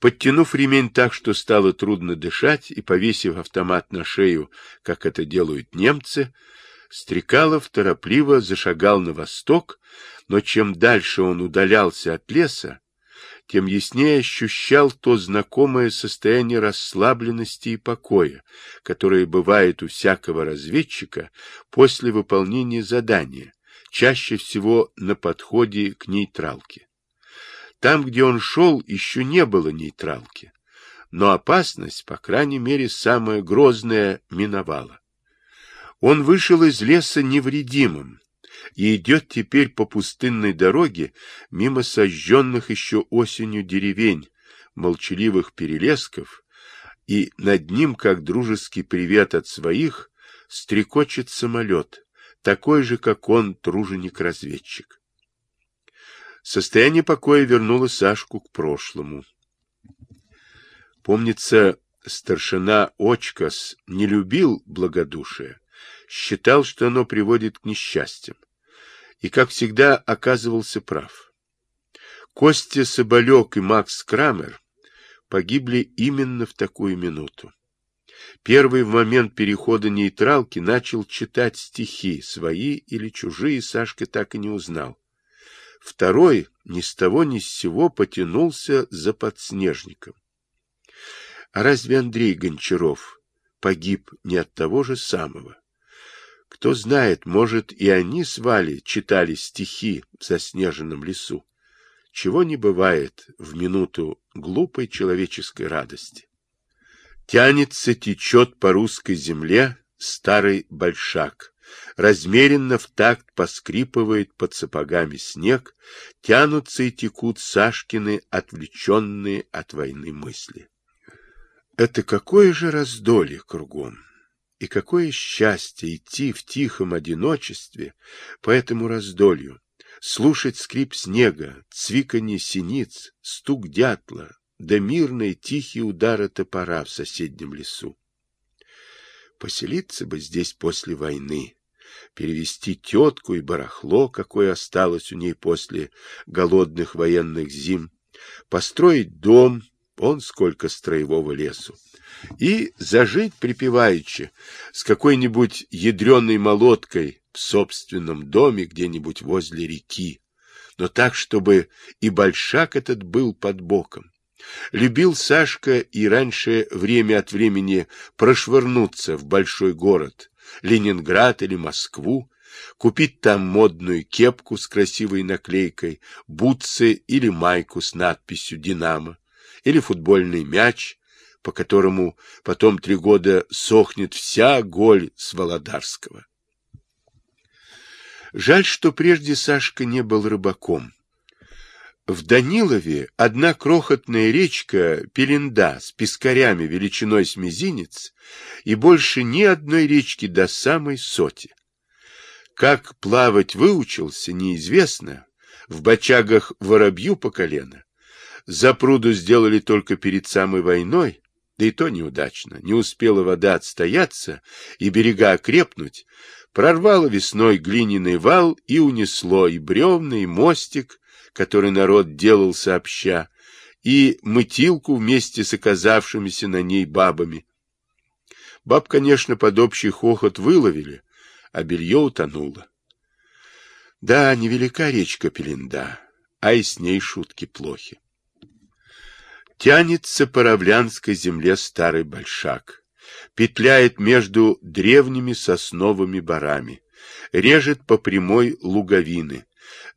Подтянув ремень так, что стало трудно дышать, и повесив автомат на шею, как это делают немцы, Стрекалов торопливо зашагал на восток, но чем дальше он удалялся от леса, тем яснее ощущал то знакомое состояние расслабленности и покоя, которое бывает у всякого разведчика после выполнения задания, чаще всего на подходе к нейтралке. Там, где он шел, еще не было нейтралки, но опасность, по крайней мере, самая грозная, миновала. Он вышел из леса невредимым и идет теперь по пустынной дороге мимо сожженных еще осенью деревень, молчаливых перелесков, и над ним, как дружеский привет от своих, стрекочет самолет, такой же, как он, труженик-разведчик. Состояние покоя вернуло Сашку к прошлому. Помнится, старшина Очкас не любил благодушия, считал, что оно приводит к несчастьям, и, как всегда, оказывался прав. Костя Соболек и Макс Крамер погибли именно в такую минуту. Первый в момент перехода нейтралки начал читать стихи, свои или чужие, Сашка так и не узнал. Второй ни с того ни с сего потянулся за подснежником. А разве Андрей Гончаров погиб не от того же самого? Кто знает, может, и они с Валей читали стихи в заснеженном лесу. Чего не бывает в минуту глупой человеческой радости. Тянется, течет по русской земле старый большак. Размеренно в такт поскрипывает под сапогами снег, тянутся и текут Сашкины, отвлеченные от войны мысли. Это какое же раздолье кругом! И какое счастье идти в тихом одиночестве по этому раздолью, слушать скрип снега, цвиканье синиц, стук дятла, да мирные тихие удары топора в соседнем лесу. Поселиться бы здесь после войны, перевести тетку и барахло, какое осталось у ней после голодных военных зим, построить дом, он сколько строевого лесу, и зажить припеваючи с какой-нибудь ядреной молоткой в собственном доме где-нибудь возле реки, но так, чтобы и большак этот был под боком. Любил Сашка и раньше время от времени прошвырнуться в большой город, Ленинград или Москву, купить там модную кепку с красивой наклейкой, бутсы или майку с надписью «Динамо», или футбольный мяч, по которому потом три года сохнет вся голь с Володарского. Жаль, что прежде Сашка не был рыбаком. В Данилове одна крохотная речка Пеленда с пескарями величиной с мизинец и больше ни одной речки до самой соти. Как плавать выучился, неизвестно. В бочагах воробью по колено. За пруду сделали только перед самой войной, да и то неудачно. Не успела вода отстояться и берега окрепнуть, прорвало весной глиняный вал и унесло и бревна, и мостик, который народ делал сообща, и мытилку вместе с оказавшимися на ней бабами. Баб, конечно, под общий хохот выловили, а белье утонуло. Да, невелика речка Пеленда, а и с ней шутки плохи. Тянется по равлянской земле старый большак, петляет между древними сосновыми барами, режет по прямой луговины,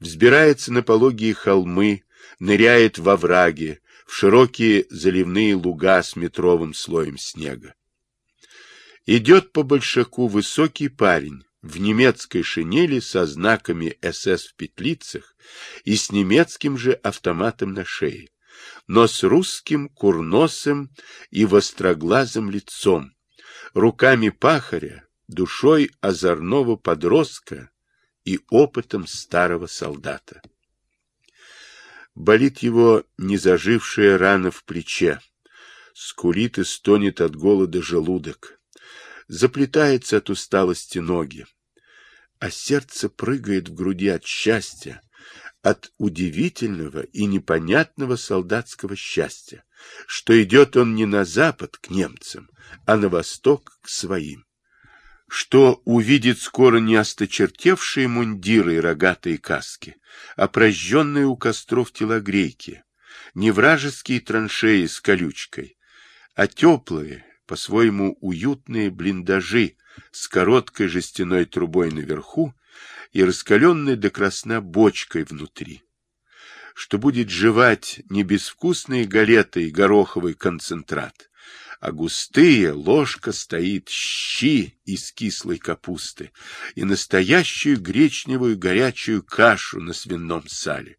взбирается на пологие холмы, ныряет во враги, в широкие заливные луга с метровым слоем снега. Идет по большаку высокий парень в немецкой шинели со знаками СС в петлицах и с немецким же автоматом на шее но с русским курносым и востроглазым лицом, руками пахаря, душой озорного подростка и опытом старого солдата. Болит его незажившая рана в плече, скулит и стонет от голода желудок, заплетается от усталости ноги, а сердце прыгает в груди от счастья, от удивительного и непонятного солдатского счастья, что идет он не на запад к немцам, а на восток к своим что увидит скоро не осточертевшие мундиры и рогатые каски, а прожженные у костров телогрейки, не вражеские траншеи с колючкой, а теплые, по-своему уютные блиндажи с короткой жестяной трубой наверху и раскаленной до красна бочкой внутри, что будет жевать не безвкусные галеты и гороховый концентрат, а густые ложка стоит щи из кислой капусты и настоящую гречневую горячую кашу на свином сале.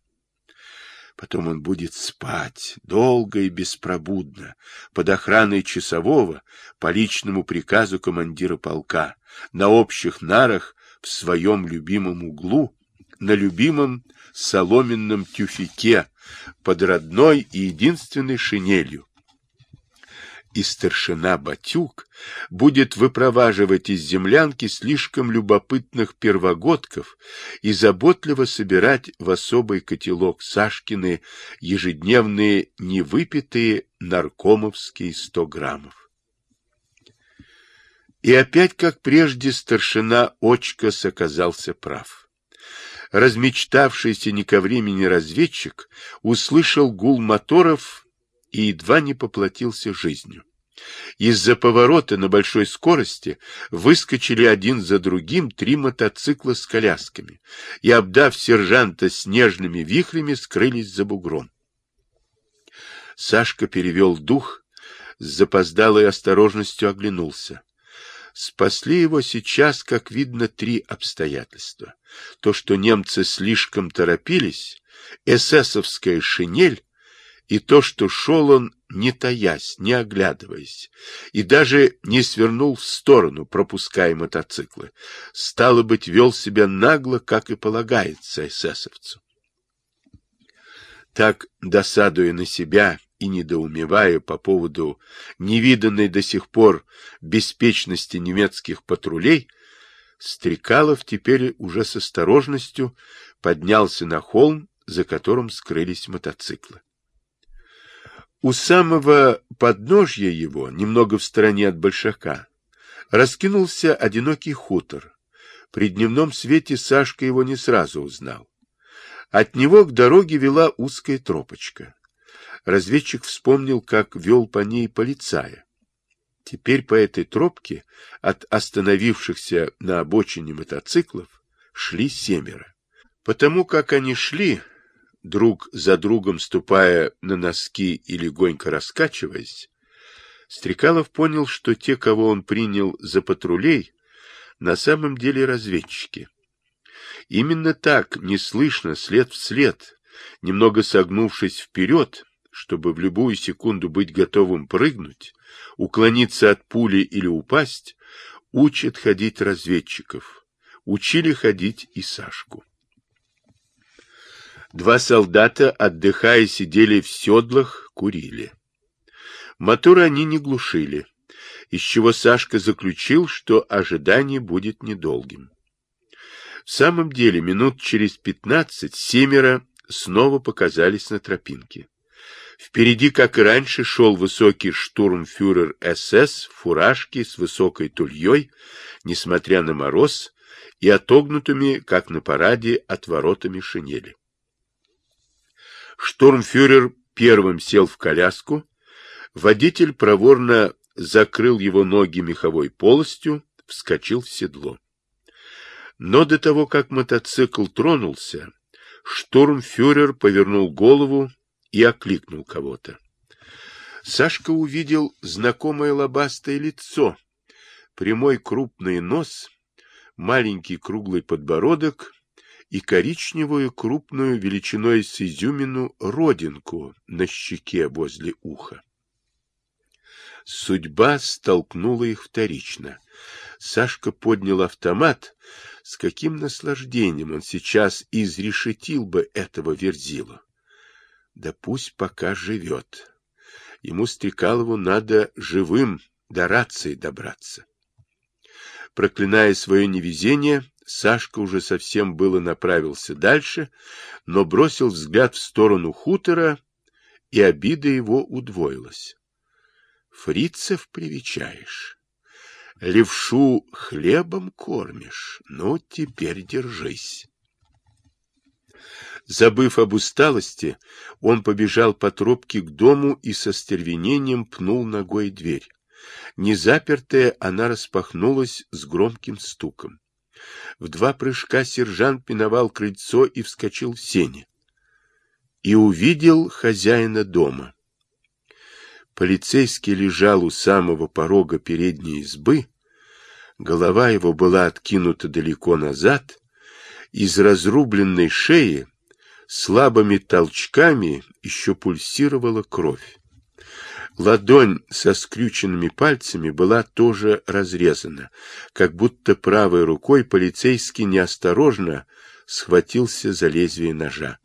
Потом он будет спать долго и беспробудно, под охраной часового, по личному приказу командира полка, на общих нарах в своем любимом углу, на любимом соломенном тюфике, под родной и единственной шинелью, и старшина Батюк будет выпроваживать из землянки слишком любопытных первогодков и заботливо собирать в особый котелок Сашкины ежедневные невыпитые наркомовские сто граммов. И опять, как прежде, старшина Очкас оказался прав. Размечтавшийся не ко времени разведчик услышал гул моторов и едва не поплатился жизнью. Из-за поворота на большой скорости выскочили один за другим три мотоцикла с колясками и, обдав сержанта снежными вихрями, скрылись за бугром. Сашка перевел дух, с запоздалой осторожностью оглянулся. Спасли его сейчас, как видно, три обстоятельства. То, что немцы слишком торопились, эсэсовская шинель и то, что шел он, не таясь, не оглядываясь, и даже не свернул в сторону, пропуская мотоциклы. Стало быть, вел себя нагло, как и полагается эсэсовцу. Так, досадуя на себя и недоумевая по поводу невиданной до сих пор беспечности немецких патрулей, Стрекалов теперь уже с осторожностью поднялся на холм, за которым скрылись мотоциклы. У самого подножья его, немного в стороне от большака, раскинулся одинокий хутор. При дневном свете Сашка его не сразу узнал. От него к дороге вела узкая тропочка. Разведчик вспомнил, как вел по ней полицая. Теперь по этой тропке от остановившихся на обочине мотоциклов шли семеро. Потому как они шли, друг за другом ступая на носки и легонько раскачиваясь, Стрекалов понял, что те, кого он принял за патрулей, на самом деле разведчики. Именно так, неслышно, след в след, немного согнувшись вперед, чтобы в любую секунду быть готовым прыгнуть, уклониться от пули или упасть, учат ходить разведчиков. Учили ходить и Сашку. Два солдата, отдыхая, сидели в седлах, курили. Моторы они не глушили, из чего Сашка заключил, что ожидание будет недолгим. В самом деле, минут через пятнадцать семеро снова показались на тропинке. Впереди, как и раньше, шел высокий штурмфюрер СС в фуражке с высокой тульей, несмотря на мороз, и отогнутыми, как на параде, отворотами шинели. Штурмфюрер первым сел в коляску, водитель проворно закрыл его ноги меховой полостью, вскочил в седло. Но до того, как мотоцикл тронулся, штурмфюрер повернул голову и окликнул кого-то. Сашка увидел знакомое лобастое лицо, прямой крупный нос, маленький круглый подбородок и коричневую крупную величиной с изюмину родинку на щеке возле уха. Судьба столкнула их вторично. Сашка поднял автомат. С каким наслаждением он сейчас изрешетил бы этого верзила. Да пусть пока живет. Ему Стрекалову надо живым до рации добраться. Проклиная свое невезение, Сашка уже совсем было направился дальше, но бросил взгляд в сторону хутора и обида его удвоилась. Фрицев привечаешь, левшу хлебом кормишь, ну, теперь держись. Забыв об усталости, он побежал по тропке к дому и со стервенением пнул ногой дверь. Незапертая, она распахнулась с громким стуком. В два прыжка сержант миновал крыльцо и вскочил в сене. И увидел хозяина дома. Полицейский лежал у самого порога передней избы, голова его была откинута далеко назад, из разрубленной шеи слабыми толчками еще пульсировала кровь. Ладонь со скрюченными пальцами была тоже разрезана, как будто правой рукой полицейский неосторожно схватился за лезвие ножа.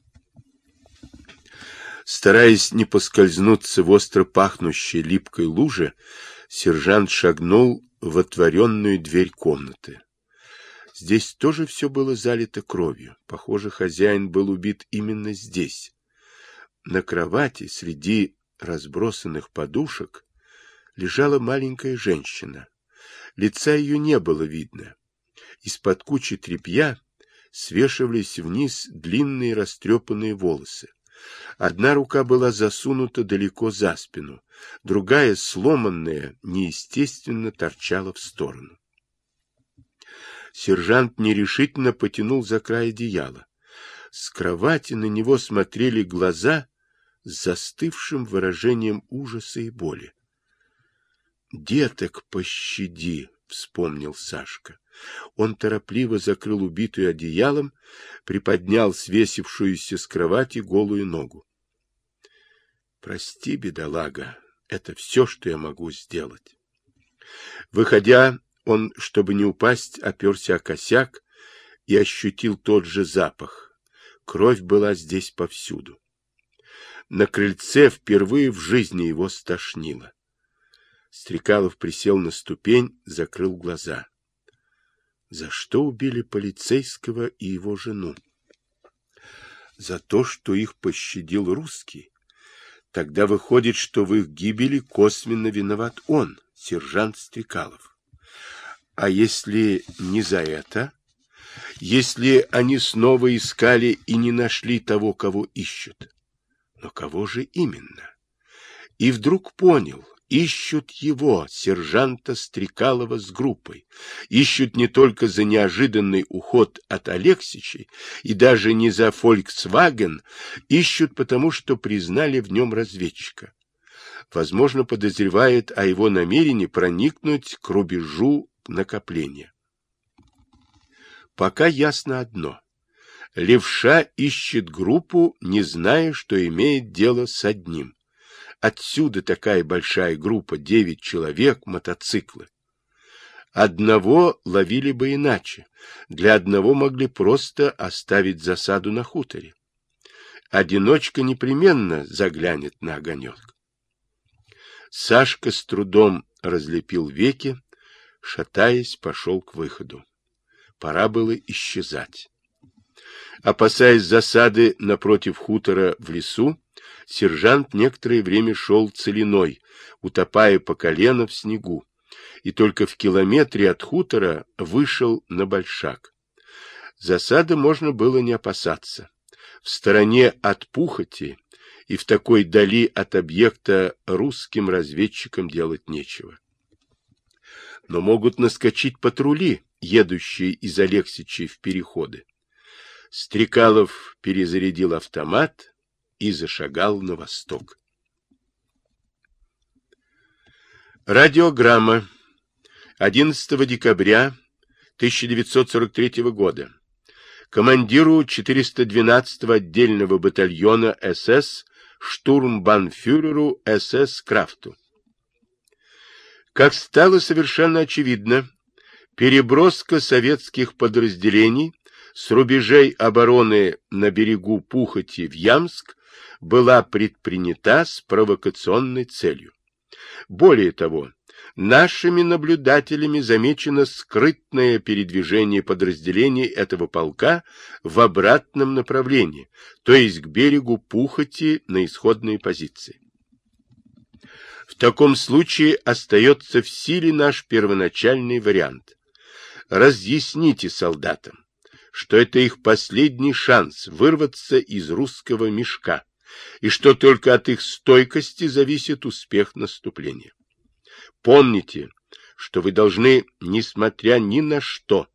Стараясь не поскользнуться в остро пахнущей липкой луже, сержант шагнул в отворенную дверь комнаты. Здесь тоже все было залито кровью. Похоже, хозяин был убит именно здесь. На кровати среди разбросанных подушек лежала маленькая женщина. Лица ее не было видно. Из-под кучи тряпья свешивались вниз длинные растрепанные волосы. Одна рука была засунута далеко за спину, другая, сломанная, неестественно торчала в сторону. Сержант нерешительно потянул за край одеяла. С кровати на него смотрели глаза с застывшим выражением ужаса и боли. «Деток пощади!» — вспомнил Сашка. Он торопливо закрыл убитую одеялом, приподнял свесившуюся с кровати голую ногу. «Прости, бедолага, это все, что я могу сделать». Выходя, он, чтобы не упасть, оперся о косяк и ощутил тот же запах. Кровь была здесь повсюду. На крыльце впервые в жизни его стошнило. Стрекалов присел на ступень, закрыл глаза. За что убили полицейского и его жену? За то, что их пощадил русский. Тогда выходит, что в их гибели косвенно виноват он, сержант Стрекалов. А если не за это? Если они снова искали и не нашли того, кого ищут? Но кого же именно? И вдруг понял, ищут его, сержанта Стрекалова с группой. Ищут не только за неожиданный уход от Алексичей и даже не за Volkswagen, ищут потому, что признали в нем разведчика. Возможно, подозревает о его намерении проникнуть к рубежу накопления. Пока ясно одно. Левша ищет группу, не зная, что имеет дело с одним. Отсюда такая большая группа, девять человек, мотоциклы. Одного ловили бы иначе. Для одного могли просто оставить засаду на хуторе. Одиночка непременно заглянет на огонек. Сашка с трудом разлепил веки, шатаясь, пошел к выходу. Пора было исчезать. Опасаясь засады напротив хутора в лесу, сержант некоторое время шел целиной, утопая по колено в снегу, и только в километре от хутора вышел на большак. Засады можно было не опасаться. В стороне от Пухоти и в такой дали от объекта русским разведчикам делать нечего. Но могут наскочить патрули, едущие из Алексичей в переходы. Стрекалов перезарядил автомат и зашагал на восток. Радиограмма. 11 декабря 1943 года. Командиру 412-го отдельного батальона СС штурмбанфюреру СС Крафту. Как стало совершенно очевидно, переброска советских подразделений с рубежей обороны на берегу Пухоти в Ямск была предпринята с провокационной целью. Более того, Нашими наблюдателями замечено скрытное передвижение подразделений этого полка в обратном направлении, то есть к берегу Пухоти на исходные позиции. В таком случае остается в силе наш первоначальный вариант. Разъясните солдатам, что это их последний шанс вырваться из русского мешка, и что только от их стойкости зависит успех наступления. Помните, что вы должны, несмотря ни на что,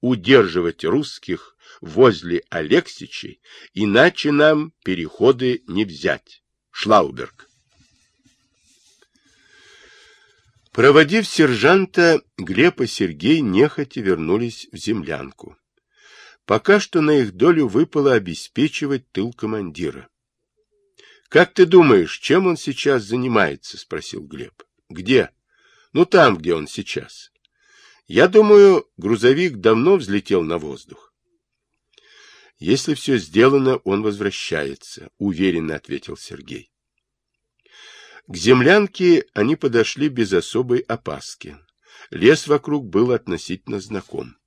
удерживать русских возле Алексичей, иначе нам переходы не взять. Шлауберг. Проводив сержанта, Глеб и Сергей нехотя вернулись в землянку. Пока что на их долю выпало обеспечивать тыл командира. — Как ты думаешь, чем он сейчас занимается? — спросил Глеб. — Где? Ну, там, где он сейчас. Я думаю, грузовик давно взлетел на воздух. Если все сделано, он возвращается, уверенно ответил Сергей. К землянке они подошли без особой опаски. Лес вокруг был относительно знаком. —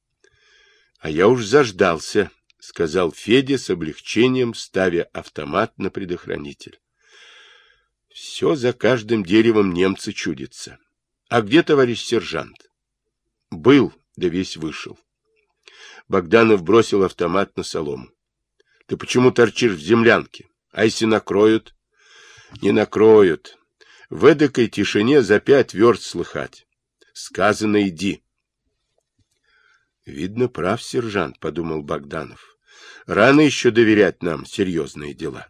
А я уж заждался, — сказал Федя с облегчением, ставя автомат на предохранитель. — Все за каждым деревом немцы чудятся. А где товарищ сержант? Был, да весь вышел. Богданов бросил автомат на солому. Ты почему торчишь в землянке? А если накроют? Не накроют. В эдакой тишине за пять верст слыхать. Сказано, иди. Видно, прав сержант, подумал Богданов. Рано еще доверять нам серьезные дела.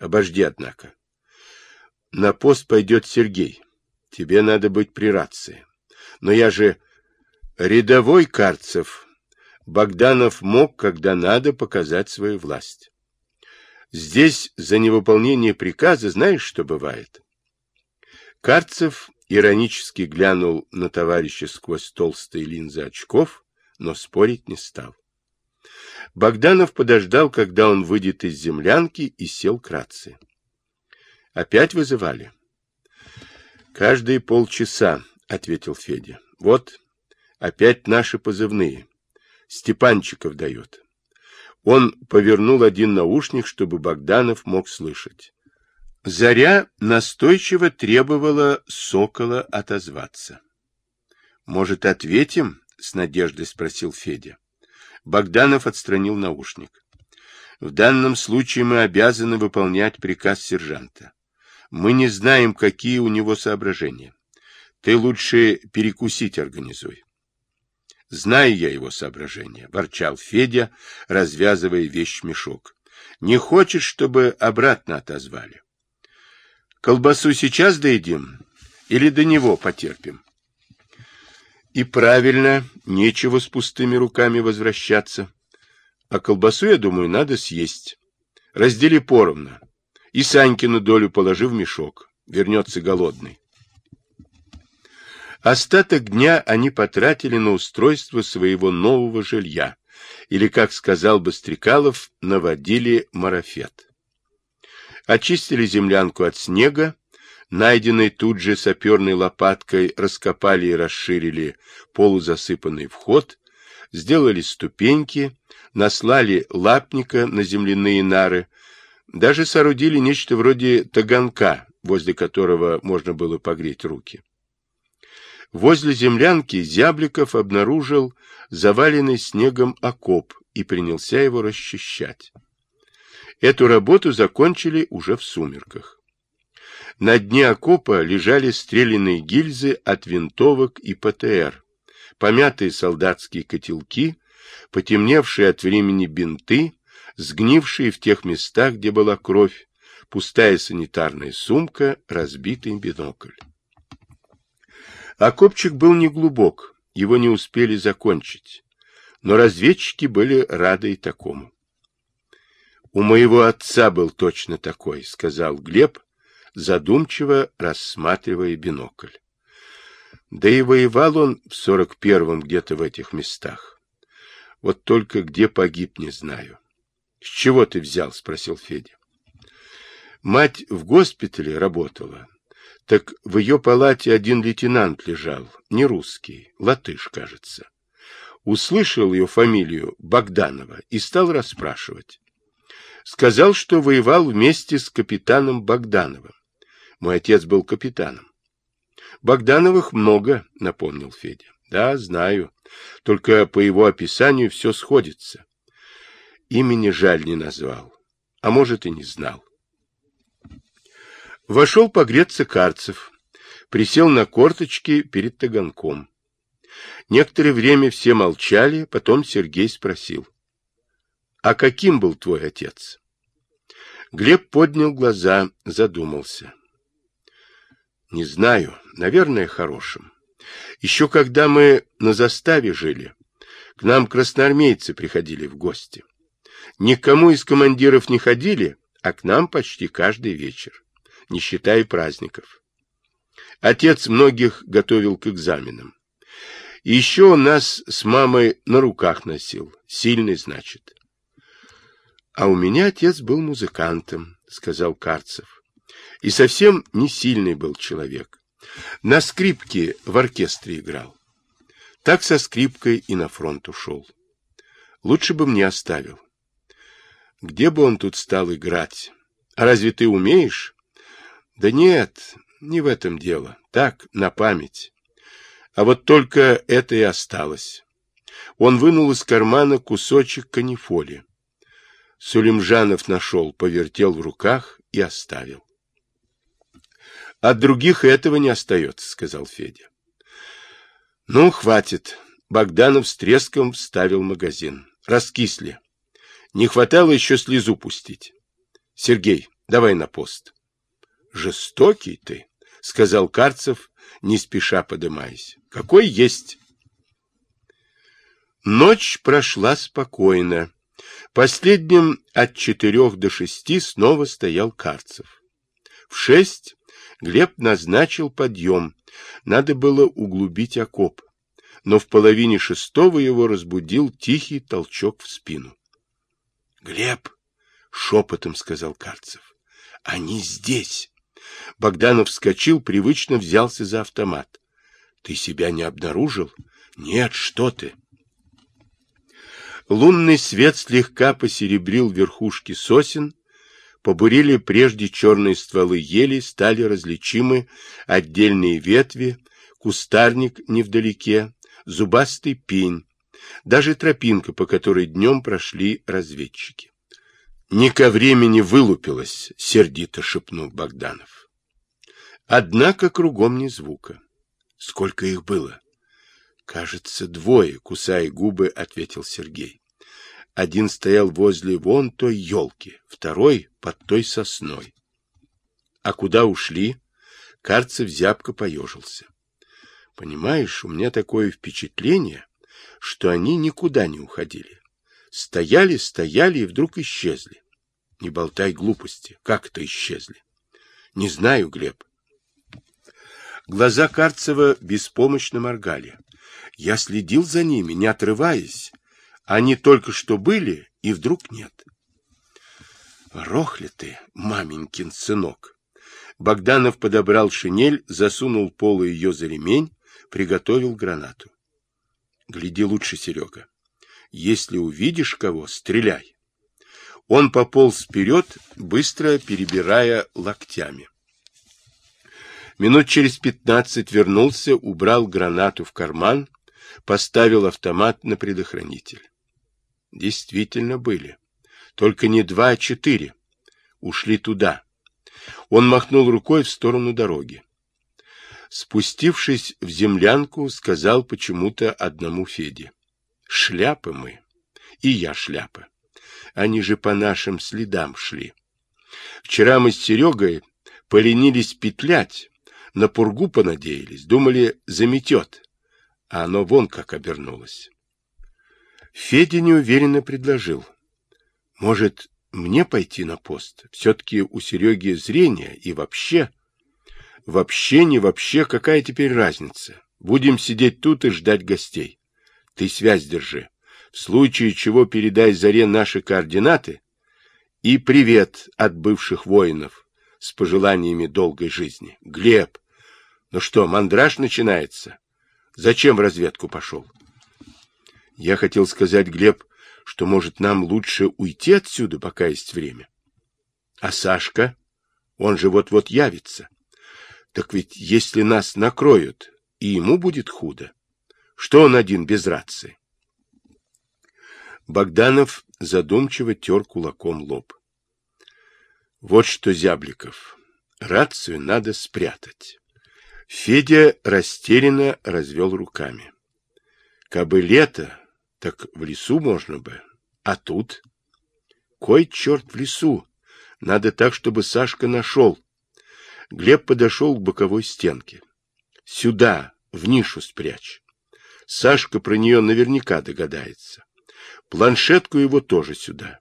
Обожди, однако. На пост пойдет Сергей. Тебе надо быть при рации. Но я же рядовой Карцев. Богданов мог, когда надо, показать свою власть. Здесь за невыполнение приказа знаешь, что бывает? Карцев иронически глянул на товарища сквозь толстые линзы очков, но спорить не стал. Богданов подождал, когда он выйдет из землянки, и сел к рации. Опять вызывали? Каждые полчаса, ответил Федя. Вот, опять наши позывные. Степанчиков дает. Он повернул один наушник, чтобы Богданов мог слышать. Заря настойчиво требовала Сокола отозваться. «Может, ответим?» — с надеждой спросил Федя. Богданов отстранил наушник. «В данном случае мы обязаны выполнять приказ сержанта. Мы не знаем, какие у него соображения. Ты лучше перекусить организуй. Знаю я его соображения, ворчал Федя, развязывая вещмешок. Не хочешь, чтобы обратно отозвали? Колбасу сейчас доедим или до него потерпим? И правильно, нечего с пустыми руками возвращаться. А колбасу, я думаю, надо съесть. Раздели поровну и Санькину долю положи в мешок. Вернется голодный. Остаток дня они потратили на устройство своего нового жилья, или, как сказал Быстрикалов, наводили марафет. Очистили землянку от снега, найденной тут же саперной лопаткой раскопали и расширили полузасыпанный вход, сделали ступеньки, наслали лапника на земляные нары, даже соорудили нечто вроде таганка, возле которого можно было погреть руки. Возле землянки Зябликов обнаружил заваленный снегом окоп и принялся его расчищать. Эту работу закончили уже в сумерках. На дне окопа лежали стрелянные гильзы от винтовок и ПТР, помятые солдатские котелки, потемневшие от времени бинты, сгнившие в тех местах, где была кровь, пустая санитарная сумка, разбитый бинокль. Окопчик был неглубок, его не успели закончить, но разведчики были рады и такому. «У моего отца был точно такой», — сказал Глеб, задумчиво рассматривая бинокль. Да и воевал он в сорок первом где-то в этих местах. Вот только где погиб, не знаю. — С чего ты взял? — спросил Федя. Мать в госпитале работала. Так в ее палате один лейтенант лежал, не русский, латыш, кажется. Услышал ее фамилию Богданова и стал расспрашивать. Сказал, что воевал вместе с капитаном Богдановым. Мой отец был капитаном. Богдановых много, напомнил Федя. Да, знаю. Только по его описанию все сходится. Имени жаль не назвал. А может и не знал. Вошел погреться Карцев. Присел на корточки перед таганком. Некоторое время все молчали, потом Сергей спросил. — А каким был твой отец? Глеб поднял глаза, задумался. — Не знаю, наверное, хорошим. Еще когда мы на заставе жили, к нам красноармейцы приходили в гости. Никому из командиров не ходили, а к нам почти каждый вечер, не считая праздников. Отец многих готовил к экзаменам. И еще он нас с мамой на руках носил, сильный, значит. А у меня отец был музыкантом, сказал Карцев. И совсем не сильный был человек. На скрипке в оркестре играл. Так со скрипкой и на фронт ушел. Лучше бы мне оставил. Где бы он тут стал играть? А разве ты умеешь? Да нет, не в этом дело. Так, на память. А вот только это и осталось. Он вынул из кармана кусочек канифоли. Сулимжанов нашел, повертел в руках и оставил. От других этого не остается, сказал Федя. Ну, хватит. Богданов с треском вставил магазин. Раскисли. Не хватало еще слезу пустить. Сергей, давай на пост. Жестокий ты, сказал Карцев, не спеша подымаясь. Какой есть. Ночь прошла спокойно. Последним от четырех до шести снова стоял Карцев. В шесть Глеб назначил подъем. Надо было углубить окоп. Но в половине шестого его разбудил тихий толчок в спину. — Глеб! — шепотом сказал Карцев. — Они здесь! Богданов вскочил, привычно взялся за автомат. — Ты себя не обнаружил? — Нет, что ты! Лунный свет слегка посеребрил верхушки сосен, побурили прежде черные стволы ели, стали различимы отдельные ветви, кустарник невдалеке, зубастый пень, даже тропинка, по которой днем прошли разведчики. «Не ко времени вылупилась», — сердито шепнул Богданов. Однако кругом ни звука. Сколько их было? Кажется, двое, кусая губы, ответил Сергей. Один стоял возле вон той елки, второй под той сосной. А куда ушли? Карцев зябко поежился. Понимаешь, у меня такое впечатление, что они никуда не уходили. Стояли, стояли и вдруг исчезли. Не болтай глупости. Как это исчезли? Не знаю, Глеб. Глаза Карцева беспомощно моргали. Я следил за ними, не отрываясь. Они только что были, и вдруг нет. Рохли ты, маменькин сынок. Богданов подобрал шинель, засунул полы ее за ремень, приготовил гранату. Гляди лучше, Серега. Если увидишь кого, стреляй. Он пополз вперед, быстро перебирая локтями. Минут через пятнадцать вернулся, убрал гранату в карман, поставил автомат на предохранитель. Действительно были. Только не два, а четыре. Ушли туда. Он махнул рукой в сторону дороги. Спустившись в землянку, сказал почему-то одному Феде. Шляпы мы. И я шляпа. Они же по нашим следам шли. Вчера мы с Серегой поленились петлять, на пургу понадеялись, думали, заметет. А оно вон как обернулось. Федя неуверенно предложил. Может, мне пойти на пост? Все-таки у Сереги зрение и вообще... Вообще не вообще, какая теперь разница? Будем сидеть тут и ждать гостей. Ты связь держи. В случае чего передай Заре наши координаты и привет от бывших воинов. с пожеланиями долгой жизни. Глеб, ну что, мандраж начинается? Зачем в разведку пошел? Я хотел сказать, Глеб, что, может, нам лучше уйти отсюда, пока есть время. А Сашка? Он же вот-вот явится. Так ведь если нас накроют, и ему будет худо. Что он один без рации? Богданов задумчиво тер кулаком лоб. Вот что, Зябликов, рацию надо спрятать. Федя растерянно развел руками. Кабы лето, так в лесу можно бы. А тут? Кой черт в лесу? Надо так, чтобы Сашка нашел. Глеб подошел к боковой стенке. Сюда, в нишу спрячь. Сашка про нее наверняка догадается. Планшетку его тоже сюда.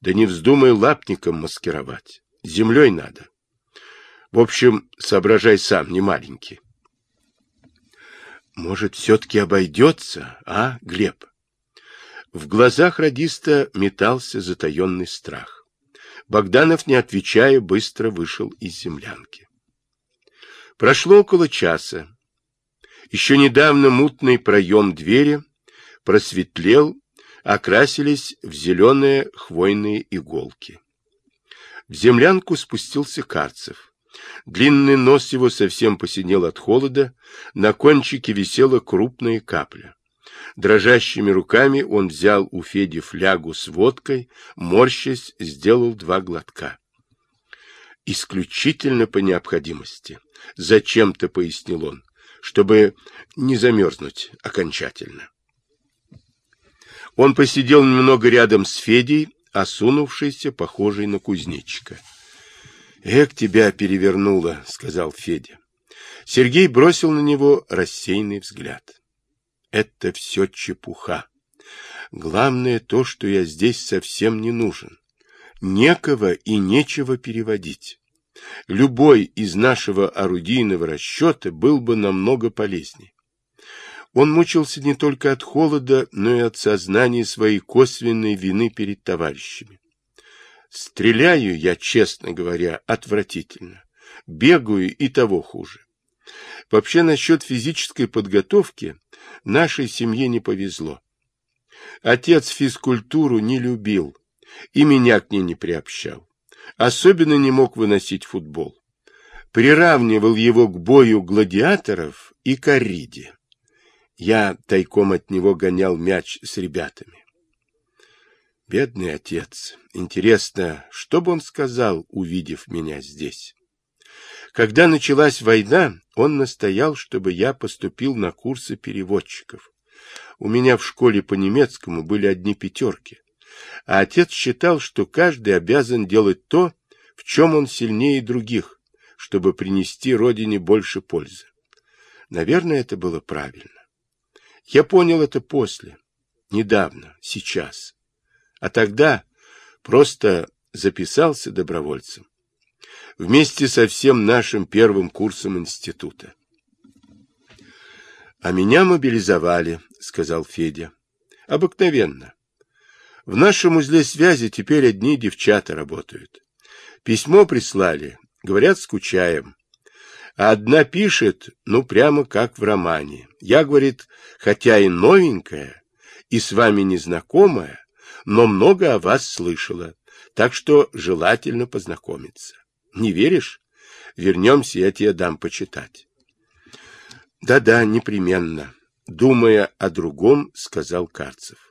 Да не вздумай лапником маскировать. Землей надо. В общем, соображай сам, не маленький. Может, все-таки обойдется, а, Глеб? В глазах радиста метался затаенный страх. Богданов, не отвечая, быстро вышел из землянки. Прошло около часа. Еще недавно мутный проем двери просветлел окрасились в зеленые хвойные иголки. В землянку спустился Карцев. Длинный нос его совсем посинел от холода, на кончике висела крупная капля. Дрожащими руками он взял у Феди флягу с водкой, морщась, сделал два глотка. Исключительно по необходимости. Зачем-то, пояснил он, чтобы не замерзнуть окончательно. Он посидел немного рядом с Федей, осунувшийся, похожий на кузнечика. «Эх, тебя перевернуло», — сказал Федя. Сергей бросил на него рассеянный взгляд. «Это все чепуха. Главное то, что я здесь совсем не нужен. Некого и нечего переводить. Любой из нашего орудийного расчета был бы намного полезнее. Он мучился не только от холода, но и от сознания своей косвенной вины перед товарищами. Стреляю я, честно говоря, отвратительно. Бегаю и того хуже. Вообще, насчет физической подготовки нашей семье не повезло. Отец физкультуру не любил и меня к ней не приобщал. Особенно не мог выносить футбол. Приравнивал его к бою гладиаторов и корриде. Я тайком от него гонял мяч с ребятами. Бедный отец. Интересно, что бы он сказал, увидев меня здесь? Когда началась война, он настоял, чтобы я поступил на курсы переводчиков. У меня в школе по немецкому были одни пятерки. А отец считал, что каждый обязан делать то, в чем он сильнее других, чтобы принести родине больше пользы. Наверное, это было правильно. Я понял это после, недавно, сейчас. А тогда просто записался добровольцем. Вместе со всем нашим первым курсом института. А меня мобилизовали, сказал Федя. Обыкновенно. В нашем узле связи теперь одни девчата работают. Письмо прислали, говорят, скучаем. А одна пишет, ну, прямо как в романе. Я, говорит, хотя и новенькая, и с вами незнакомая, но много о вас слышала, так что желательно познакомиться. Не веришь? Вернемся, я тебе дам почитать. Да-да, непременно. Думая о другом, сказал Карцев.